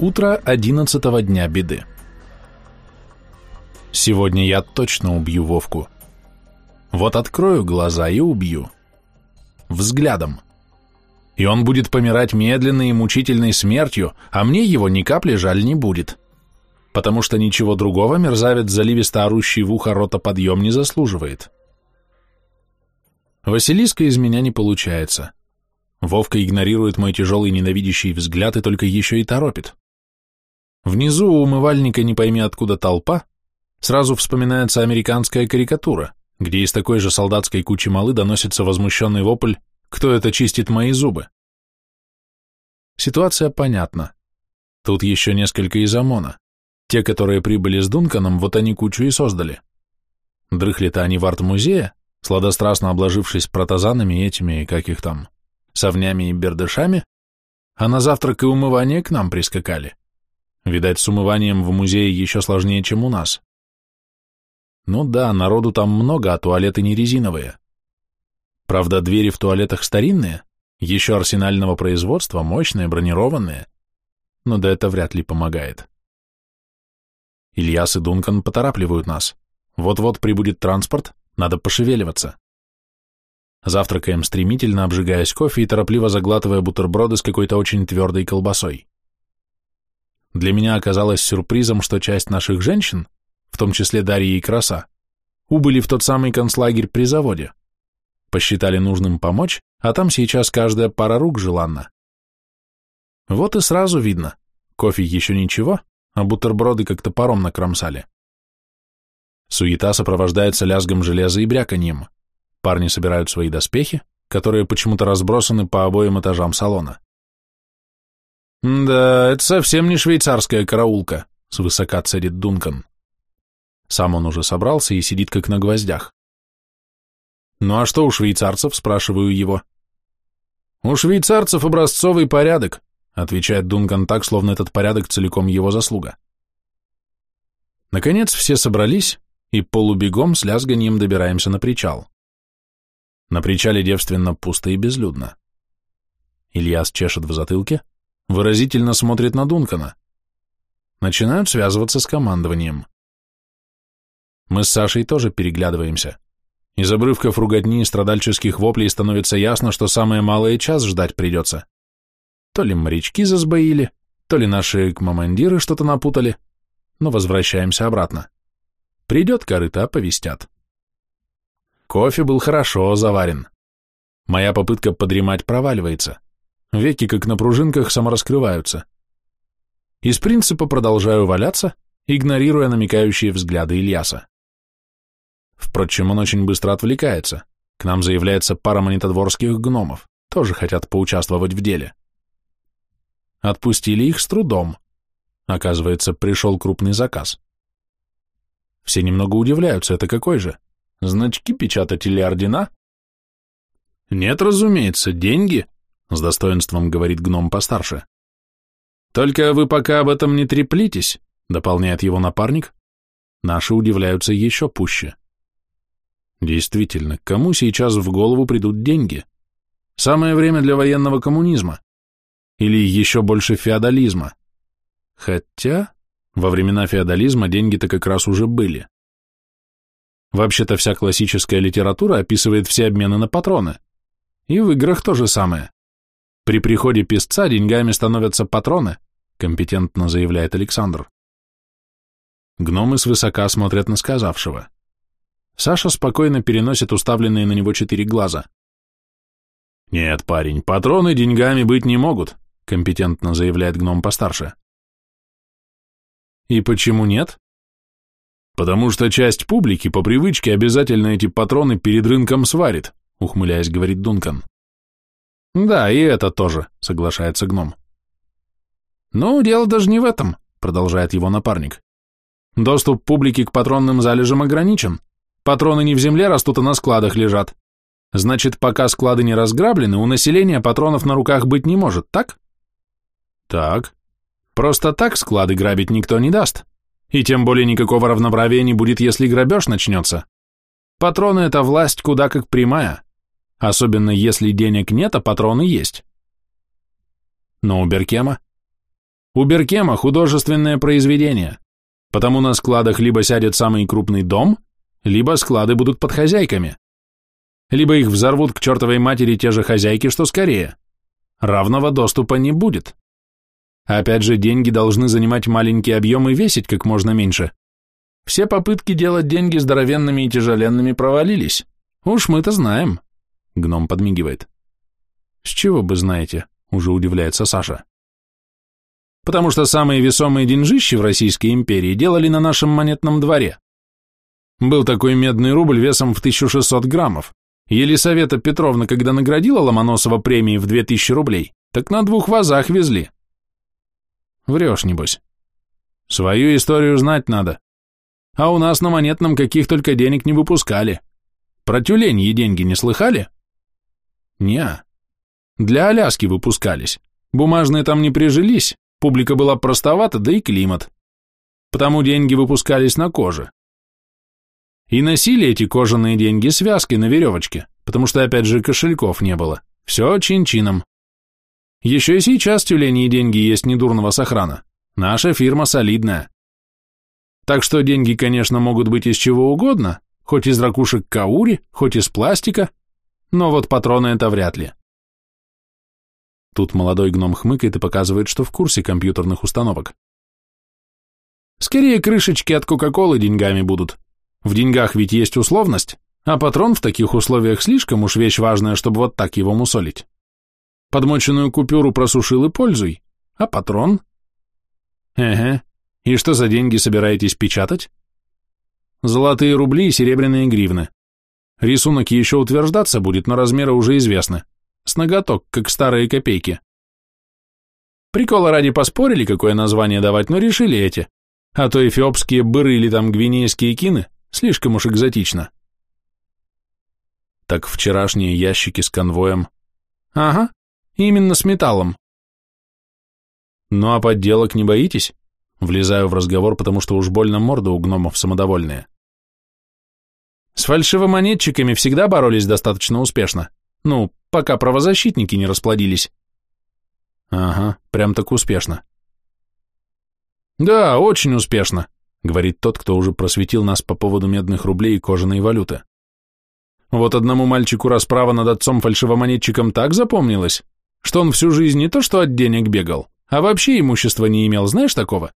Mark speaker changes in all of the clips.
Speaker 1: Утро одиннадцатого дня беды. Сегодня я точно убью Вовку. Вот открою глаза и убью. Взглядом. И он будет помирать медленной и мучительной смертью, а мне его ни капли жаль не будет. Потому что ничего другого мерзавец, заливисто орущий в ухо рота подъем, не заслуживает. Василиска из меня не получается. Вовка игнорирует мой тяжелый ненавидящий взгляд и только еще и торопит. Внизу у умывальника не пойми откуда толпа, сразу вспоминается американская карикатура, где из такой же солдатской кучи малы доносится возмущенный вопль «Кто это чистит мои зубы?». Ситуация понятна. Тут еще несколько из ОМОНа. Те, которые прибыли с Дунканом, вот они кучу и создали. Дрыхли-то они в арт-музее, сладострастно обложившись протазанами этими, как их там, совнями и бердышами, а на завтрак и умывание к нам прискакали. Видать, с умыванием в музее еще сложнее, чем у нас. Ну да, народу там много, а туалеты не резиновые. Правда, двери в туалетах старинные, еще арсенального производства, мощные, бронированные. Но да это вряд ли помогает. Ильяс и Дункан поторапливают нас. Вот-вот прибудет транспорт, надо пошевеливаться. Завтракаем стремительно, обжигаясь кофе и торопливо заглатывая бутерброды с какой-то очень твердой колбасой. Для меня оказалось сюрпризом, что часть наших женщин, в том числе Дарья и Краса, убыли в тот самый концлагерь при заводе. Посчитали нужным помочь, а там сейчас каждая пара рук желанна. Вот и сразу видно, кофе еще ничего, а бутерброды как топором накромсали. Суета сопровождается лязгом железа и бряканьем. Парни собирают свои доспехи, которые почему-то разбросаны по обоим этажам салона. «Да, это совсем не швейцарская караулка», — свысока цедит Дункан. Сам он уже собрался и сидит как на гвоздях. «Ну а что у швейцарцев?» — спрашиваю его. «У швейцарцев образцовый порядок», — отвечает Дункан так, словно этот порядок целиком его заслуга. Наконец все собрались, и полубегом с лязганием добираемся на причал. На причале девственно пусто и безлюдно. Ильяс чешет в затылке, выразительно смотрит на Дункана. Начинают связываться с командованием. Мы с Сашей тоже переглядываемся. Из обрывков руготни и страдальческих воплей становится ясно, что самое малое час ждать придется. То ли морячки засбоили, то ли наши командиры что-то напутали, но возвращаемся обратно. Придет корыто, повестят. Кофе был хорошо заварен. Моя попытка подремать проваливается. Веки, как на пружинках, самораскрываются. Из принципа продолжаю валяться, игнорируя намекающие взгляды Ильяса. Впрочем, он очень быстро отвлекается. К нам заявляется пара монетодворских гномов, тоже хотят поучаствовать в деле. Отпустили их с трудом. Оказывается, пришел крупный заказ. Все немного удивляются, это какой же? Значки печатать или ордена? Нет, разумеется, деньги, с достоинством говорит гном постарше. Только вы пока об этом не треплитесь, дополняет его напарник. Наши удивляются еще пуще. Действительно, кому сейчас в голову придут деньги? Самое время для военного коммунизма. Или еще больше феодализма. Хотя, во времена феодализма деньги-то как раз уже были. Вообще-то вся классическая литература описывает все обмены на патроны. И в играх то же самое. При приходе писца деньгами становятся патроны, компетентно заявляет Александр. Гномы свысока смотрят на сказавшего. Саша спокойно переносит уставленные на него четыре глаза. «Нет, парень, патроны деньгами быть не могут», компетентно заявляет гном постарше. «И почему нет?» «Потому что часть публики по привычке обязательно эти патроны перед рынком сварит», ухмыляясь, говорит Дункан. «Да, и это тоже», — соглашается гном. «Ну, дело даже не в этом», — продолжает его напарник. «Доступ публики к патронным залежам ограничен. Патроны не в земле растут, а на складах лежат. Значит, пока склады не разграблены, у населения патронов на руках быть не может, так?» «Так. Просто так склады грабить никто не даст. И тем более никакого равноправия не будет, если грабеж начнется. Патроны – это власть куда как прямая, особенно если денег нет, а патроны есть. Но у Беркема? У Беркема художественное произведение, потому на складах либо сядет самый крупный дом, либо склады будут под хозяйками. Либо их взорвут к чертовой матери те же хозяйки, что скорее. Равного доступа не будет. Опять же, деньги должны занимать маленькие объемы и весить как можно меньше. Все попытки делать деньги здоровенными и тяжеленными провалились. Уж мы-то знаем. Гном подмигивает. С чего бы знаете? Уже удивляется Саша. Потому что самые весомые деньжищи в Российской империи делали на нашем монетном дворе. Был такой медный рубль весом в 1600 граммов. Елисавета Петровна, когда наградила Ломоносова премией в 2000 рублей, так на двух вазах везли. Врешь, небось. Свою историю знать надо. А у нас на монетном каких только денег не выпускали. Про тюленьи деньги не слыхали? Не. Для Аляски выпускались. Бумажные там не прижились, публика была простовата, да и климат. Потому деньги выпускались на коже. И носили эти кожаные деньги связкой на веревочке, потому что, опять же, кошельков не было. Все чин-чином. Еще и сейчас тюлени деньги есть недурного сохрана. Наша фирма солидная. Так что деньги, конечно, могут быть из чего угодно, хоть из ракушек каури, хоть из пластика, но вот патроны это вряд ли. Тут молодой гном хмыкает и показывает, что в курсе компьютерных установок. Скорее крышечки от Кока-Колы деньгами будут. В деньгах ведь есть условность, а патрон в таких условиях слишком уж вещь важная, чтобы вот так его мусолить. Подмоченную купюру просушил и пользуй. А патрон? Эге. И что за деньги собираетесь печатать? Золотые рубли и серебряные гривны. Рисунок еще утверждаться будет, но размеры уже известны. С ноготок, как старые копейки. Прикола ради поспорили, какое название давать, но решили эти. А то эфиопские быры или там гвинейские кины слишком уж экзотично. Так вчерашние ящики с конвоем. Ага, Именно с металлом. Ну а подделок не боитесь? Влезаю в разговор, потому что уж больно морда у гномов самодовольная. С фальшивомонетчиками всегда боролись достаточно успешно. Ну, пока правозащитники не расплодились. Ага, прям так успешно. Да, очень успешно, говорит тот, кто уже просветил нас по поводу медных рублей и кожаной валюты. Вот одному мальчику расправа над отцом-фальшивомонетчиком так запомнилась, что он всю жизнь не то что от денег бегал, а вообще имущества не имел, знаешь такого?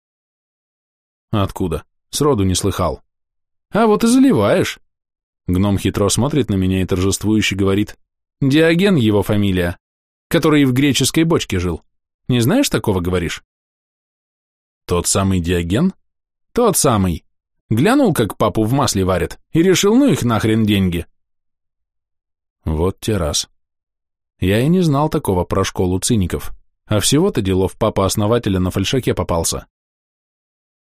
Speaker 1: Откуда? Сроду не слыхал. А вот и заливаешь. Гном хитро смотрит на меня и торжествующе говорит. Диоген его фамилия, который в греческой бочке жил. Не знаешь такого, говоришь? Тот самый Диоген? Тот самый. Глянул, как папу в масле варят, и решил, ну их нахрен деньги. Вот те раз. Я и не знал такого про школу циников, а всего-то делов папа-основателя на фальшаке попался.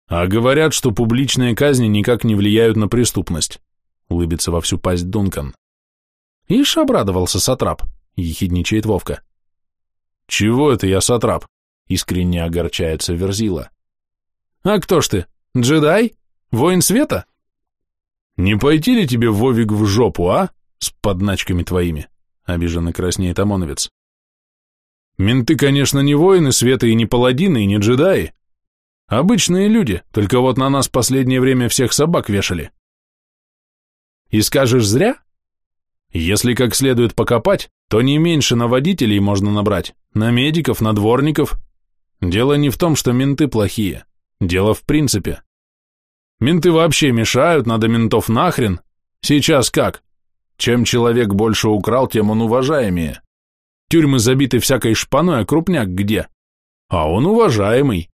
Speaker 1: А говорят, что публичные казни никак не влияют на преступность, улыбится во всю пасть Дункан. Ишь обрадовался Сатрап, ехидничает Вовка. Чего это я Сатрап? Искренне огорчается Верзила. А кто ж ты, джедай? Воин света? Не пойти ли тебе, Вовик, в жопу, а? С подначками твоими. — обиженно краснеет ОМОНовец. «Менты, конечно, не воины света и не паладины, и не джедаи. Обычные люди, только вот на нас последнее время всех собак вешали. И скажешь зря? Если как следует покопать, то не меньше на водителей можно набрать, на медиков, на дворников. Дело не в том, что менты плохие, дело в принципе. Менты вообще мешают, надо ментов нахрен. Сейчас как? Чем человек больше украл, тем он уважаемее. Тюрьмы забиты всякой шпаной, а крупняк где? А он уважаемый.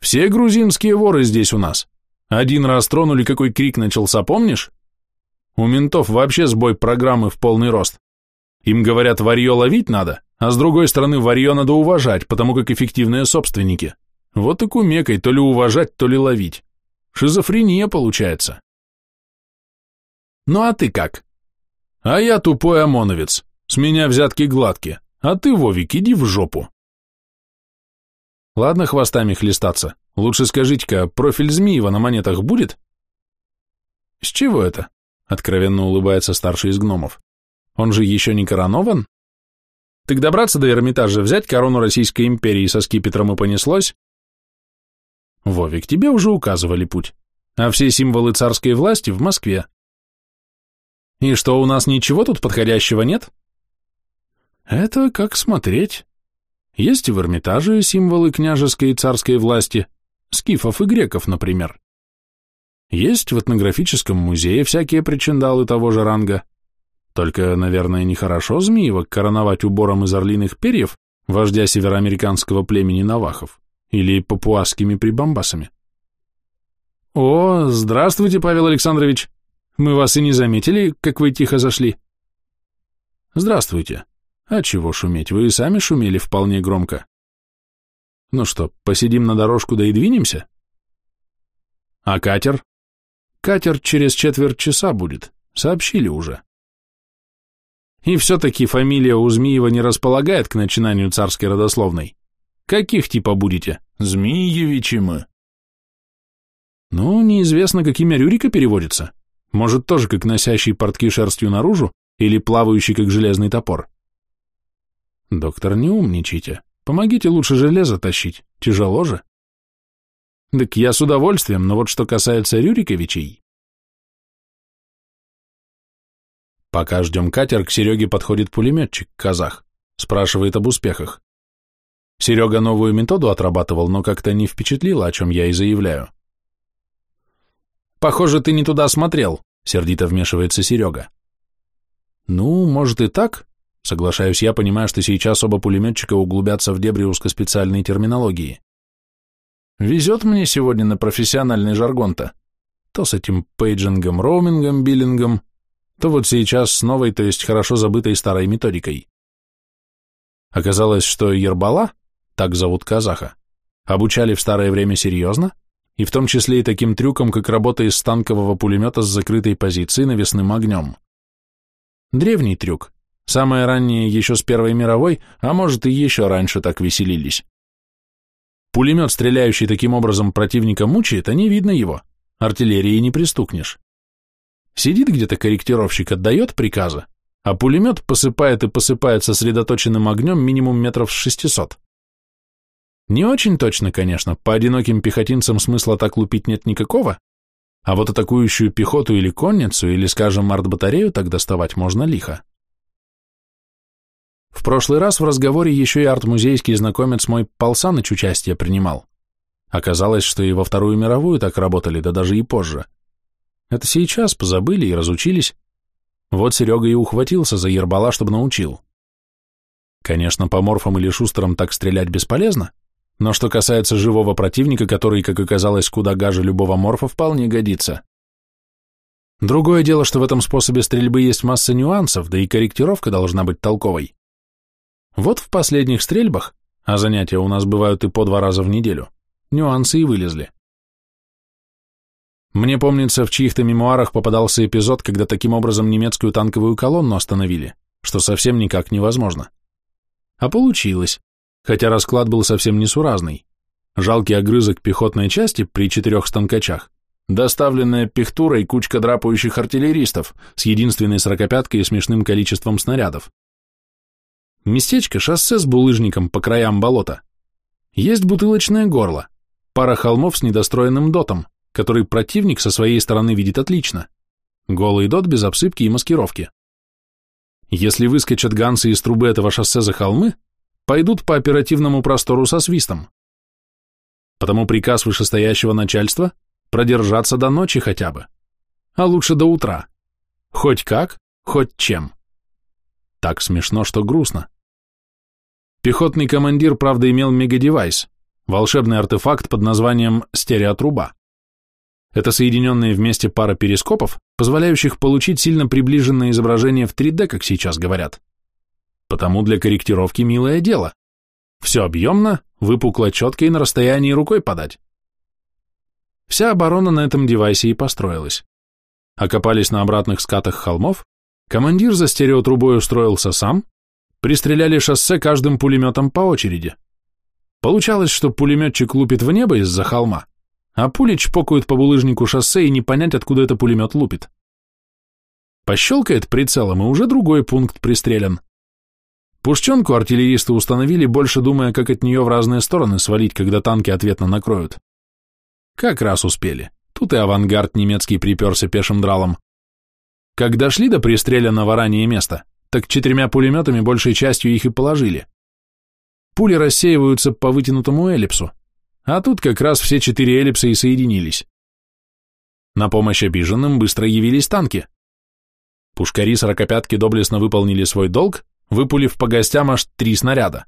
Speaker 1: Все грузинские воры здесь у нас. Один раз тронули, какой крик начался, помнишь? У ментов вообще сбой программы в полный рост. Им говорят, варье ловить надо, а с другой стороны, варье надо уважать, потому как эффективные собственники. Вот и кумекой, то ли уважать, то ли ловить. Шизофрения получается. Ну а ты как? А я тупой ОМОНовец, с меня взятки гладкие, а ты, Вовик, иди в жопу. Ладно хвостами хлестаться, лучше скажите-ка, профиль Змеева на монетах будет? С чего это? Откровенно улыбается старший из гномов. Он же еще не коронован? Так добраться до Эрмитажа, взять корону Российской империи со скипетром и понеслось? Вовик, тебе уже указывали путь, а все символы царской власти в Москве. И что, у нас ничего тут подходящего нет? Это как смотреть. Есть в Эрмитаже символы княжеской и царской власти, скифов и греков, например. Есть в этнографическом музее всякие причиндалы того же ранга. Только, наверное, нехорошо Змеева короновать убором из орлиных перьев вождя североамериканского племени Навахов или папуасскими прибамбасами. «О, здравствуйте, Павел Александрович! Мы вас и не заметили, как вы тихо зашли». «Здравствуйте. А чего шуметь? Вы и сами шумели вполне громко. Ну что, посидим на дорожку да и двинемся?» «А катер?» «Катер через четверть часа будет. Сообщили уже». И все-таки фамилия у Змеева не располагает к начинанию царской родословной. Каких типа будете? Змеевичи мы. Ну, неизвестно, какими Рюрика переводится. Может, тоже как носящий портки шерстью наружу или плавающий как железный топор. Доктор, не умничайте. Помогите лучше железо тащить. Тяжело же. Так я с удовольствием, но вот что касается Рюриковичей... Пока ждем катер, к Сереге подходит пулеметчик, казах, спрашивает об успехах. Серега новую методу отрабатывал, но как-то не впечатлило, о чем я и заявляю. «Похоже, ты не туда смотрел», — сердито вмешивается Серега. «Ну, может и так», — соглашаюсь я, понимая, что сейчас оба пулеметчика углубятся в дебри узкоспециальной терминологии. «Везет мне сегодня на профессиональный жаргон-то. То с этим пейджингом, роумингом, биллингом, то вот сейчас с новой, то есть хорошо забытой старой методикой. Оказалось, что Ербала, так зовут казаха, обучали в старое время серьезно, и в том числе и таким трюкам, как работа из станкового пулемета с закрытой позиции навесным огнем. Древний трюк, самое раннее еще с Первой мировой, а может и еще раньше так веселились. Пулемет, стреляющий таким образом противника мучает, а не видно его, артиллерии не пристукнешь. Сидит где-то корректировщик, отдает приказы, а пулемет посыпает и посыпает сосредоточенным огнем минимум метров с 600. Не очень точно, конечно, по одиноким пехотинцам смысла так лупить нет никакого, а вот атакующую пехоту или конницу, или, скажем, артбатарею так доставать можно лихо. В прошлый раз в разговоре еще и арт-музейский знакомец мой Пал Саныч участие принимал. Оказалось, что и во Вторую мировую так работали, да даже и позже. Это сейчас позабыли и разучились. Вот Серега и ухватился за ербала, чтобы научил. Конечно, по морфам или шустерам так стрелять бесполезно, но что касается живого противника, который, как оказалось, куда гаже любого морфа, вполне годится. Другое дело, что в этом способе стрельбы есть масса нюансов, да и корректировка должна быть толковой. Вот в последних стрельбах, а занятия у нас бывают и по два раза в неделю, нюансы и вылезли. Мне помнится, в чьих-то мемуарах попадался эпизод, когда таким образом немецкую танковую колонну остановили, что совсем никак невозможно. А получилось, хотя расклад был совсем несуразный. Жалкий огрызок пехотной части при четырех станкачах, доставленная пехтурой кучка драпающих артиллеристов с единственной сорокопяткой и смешным количеством снарядов. Местечко, шоссе с булыжником по краям болота. Есть бутылочное горло, пара холмов с недостроенным дотом, который противник со своей стороны видит отлично. Голый дот без обсыпки и маскировки. Если выскочат ганцы из трубы этого шоссе за холмы, пойдут по оперативному простору со свистом. Потому приказ вышестоящего начальства – продержаться до ночи хотя бы, а лучше до утра. Хоть как, хоть чем. Так смешно, что грустно. Пехотный командир, правда, имел мегадевайс, волшебный артефакт под названием стереотруба. Это соединенные вместе пара перископов, позволяющих получить сильно приближенное изображение в 3D, как сейчас говорят. Потому для корректировки милое дело. Все объемно, выпукло, четко и на расстоянии рукой подать. Вся оборона на этом девайсе и построилась. Окопались на обратных скатах холмов, командир за стереотрубой устроился сам, пристреляли шоссе каждым пулеметом по очереди. Получалось, что пулеметчик лупит в небо из-за холма, а пули чпокают по булыжнику шоссе и не понять, откуда это пулемет лупит. Пощелкает прицелом, и уже другой пункт пристрелен. Пушченку артиллеристы установили, больше думая, как от нее в разные стороны свалить, когда танки ответно накроют. Как раз успели. Тут и авангард немецкий приперся пешим дралом. Как дошли до пристреленного ранее места, так четырьмя пулеметами большей частью их и положили. Пули рассеиваются по вытянутому эллипсу, а тут как раз все четыре эллипса и соединились. На помощь обиженным быстро явились танки. Пушкари сорокопятки доблестно выполнили свой долг, выпулив по гостям аж три снаряда.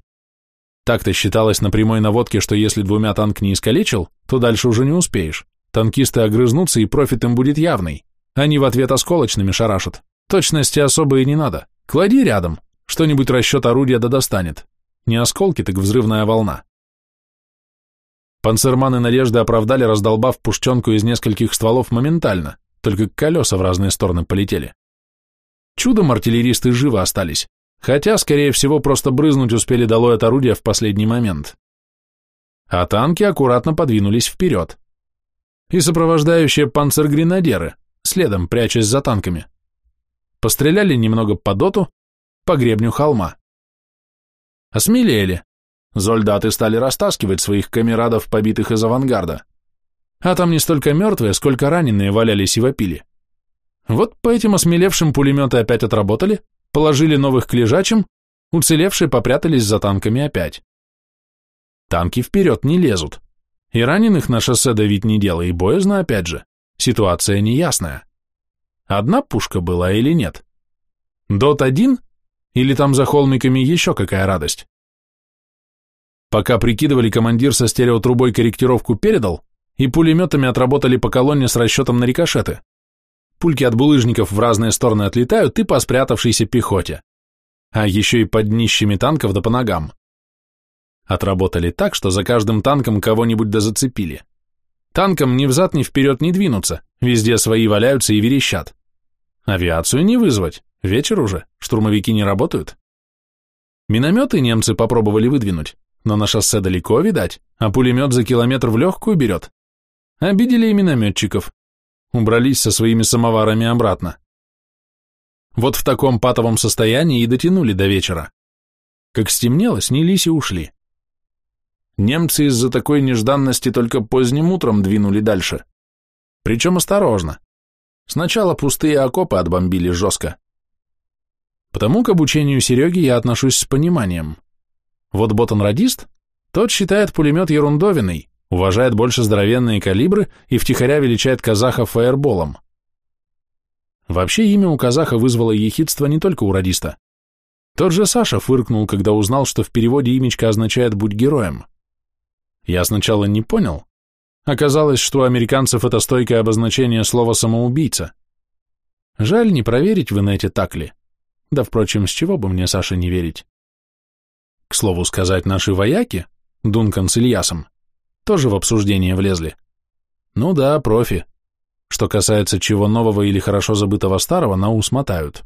Speaker 1: Так-то считалось на прямой наводке, что если двумя танк не искалечил, то дальше уже не успеешь. Танкисты огрызнутся, и профит им будет явный. Они в ответ осколочными шарашат. Точности особо и не надо. Клади рядом, что-нибудь расчет орудия да достанет. Не осколки, так взрывная волна. Панцерманы надежды оправдали, раздолбав пушченку из нескольких стволов моментально, только колеса в разные стороны полетели. Чудом артиллеристы живы остались, хотя, скорее всего, просто брызнуть успели долой от орудия в последний момент. А танки аккуратно подвинулись вперед. И сопровождающие панцергренадеры, следом прячась за танками. Постреляли немного по доту, по гребню холма. Осмелели, Зольдаты стали растаскивать своих камерадов, побитых из авангарда. А там не столько мертвые, сколько раненые валялись и вопили. Вот по этим осмелевшим пулеметы опять отработали, положили новых к лежачим, уцелевшие попрятались за танками опять. Танки вперед не лезут. И раненых на шоссе давить не дело, и боязно опять же. Ситуация неясная. Одна пушка была или нет? Дот один? Или там за холмиками еще какая радость? Пока прикидывали, командир со стереотрубой корректировку передал, и пулеметами отработали по колонне с расчетом на рикошеты. Пульки от булыжников в разные стороны отлетают и по спрятавшейся пехоте. А еще и под днищами танков да по ногам. Отработали так, что за каждым танком кого-нибудь да зацепили. Танкам ни взад, ни вперед не двинуться, везде свои валяются и верещат. Авиацию не вызвать, вечер уже, штурмовики не работают. Минометы немцы попробовали выдвинуть, но на шоссе далеко, видать, а пулемет за километр в легкую берет. Обидели и минометчиков. Убрались со своими самоварами обратно. Вот в таком патовом состоянии и дотянули до вечера. Как стемнело, снялись и ушли. Немцы из-за такой нежданности только поздним утром двинули дальше. Причем осторожно. Сначала пустые окопы отбомбили жестко. Потому к обучению Сереги я отношусь с пониманием. Вот ботан-радист, тот считает пулемет ерундовиной, уважает больше здоровенные калибры и втихаря величает казаха фаерболом. Вообще имя у казаха вызвало ехидство не только у радиста. Тот же Саша фыркнул, когда узнал, что в переводе имечко означает «будь героем». Я сначала не понял. Оказалось, что у американцев это стойкое обозначение слова «самоубийца». Жаль не проверить в инете так ли. Да, впрочем, с чего бы мне, Саше, не верить? К слову сказать, наши вояки, Дункан с Ильясом, тоже в обсуждение влезли. Ну да, профи. Что касается чего нового или хорошо забытого старого, на ус мотают.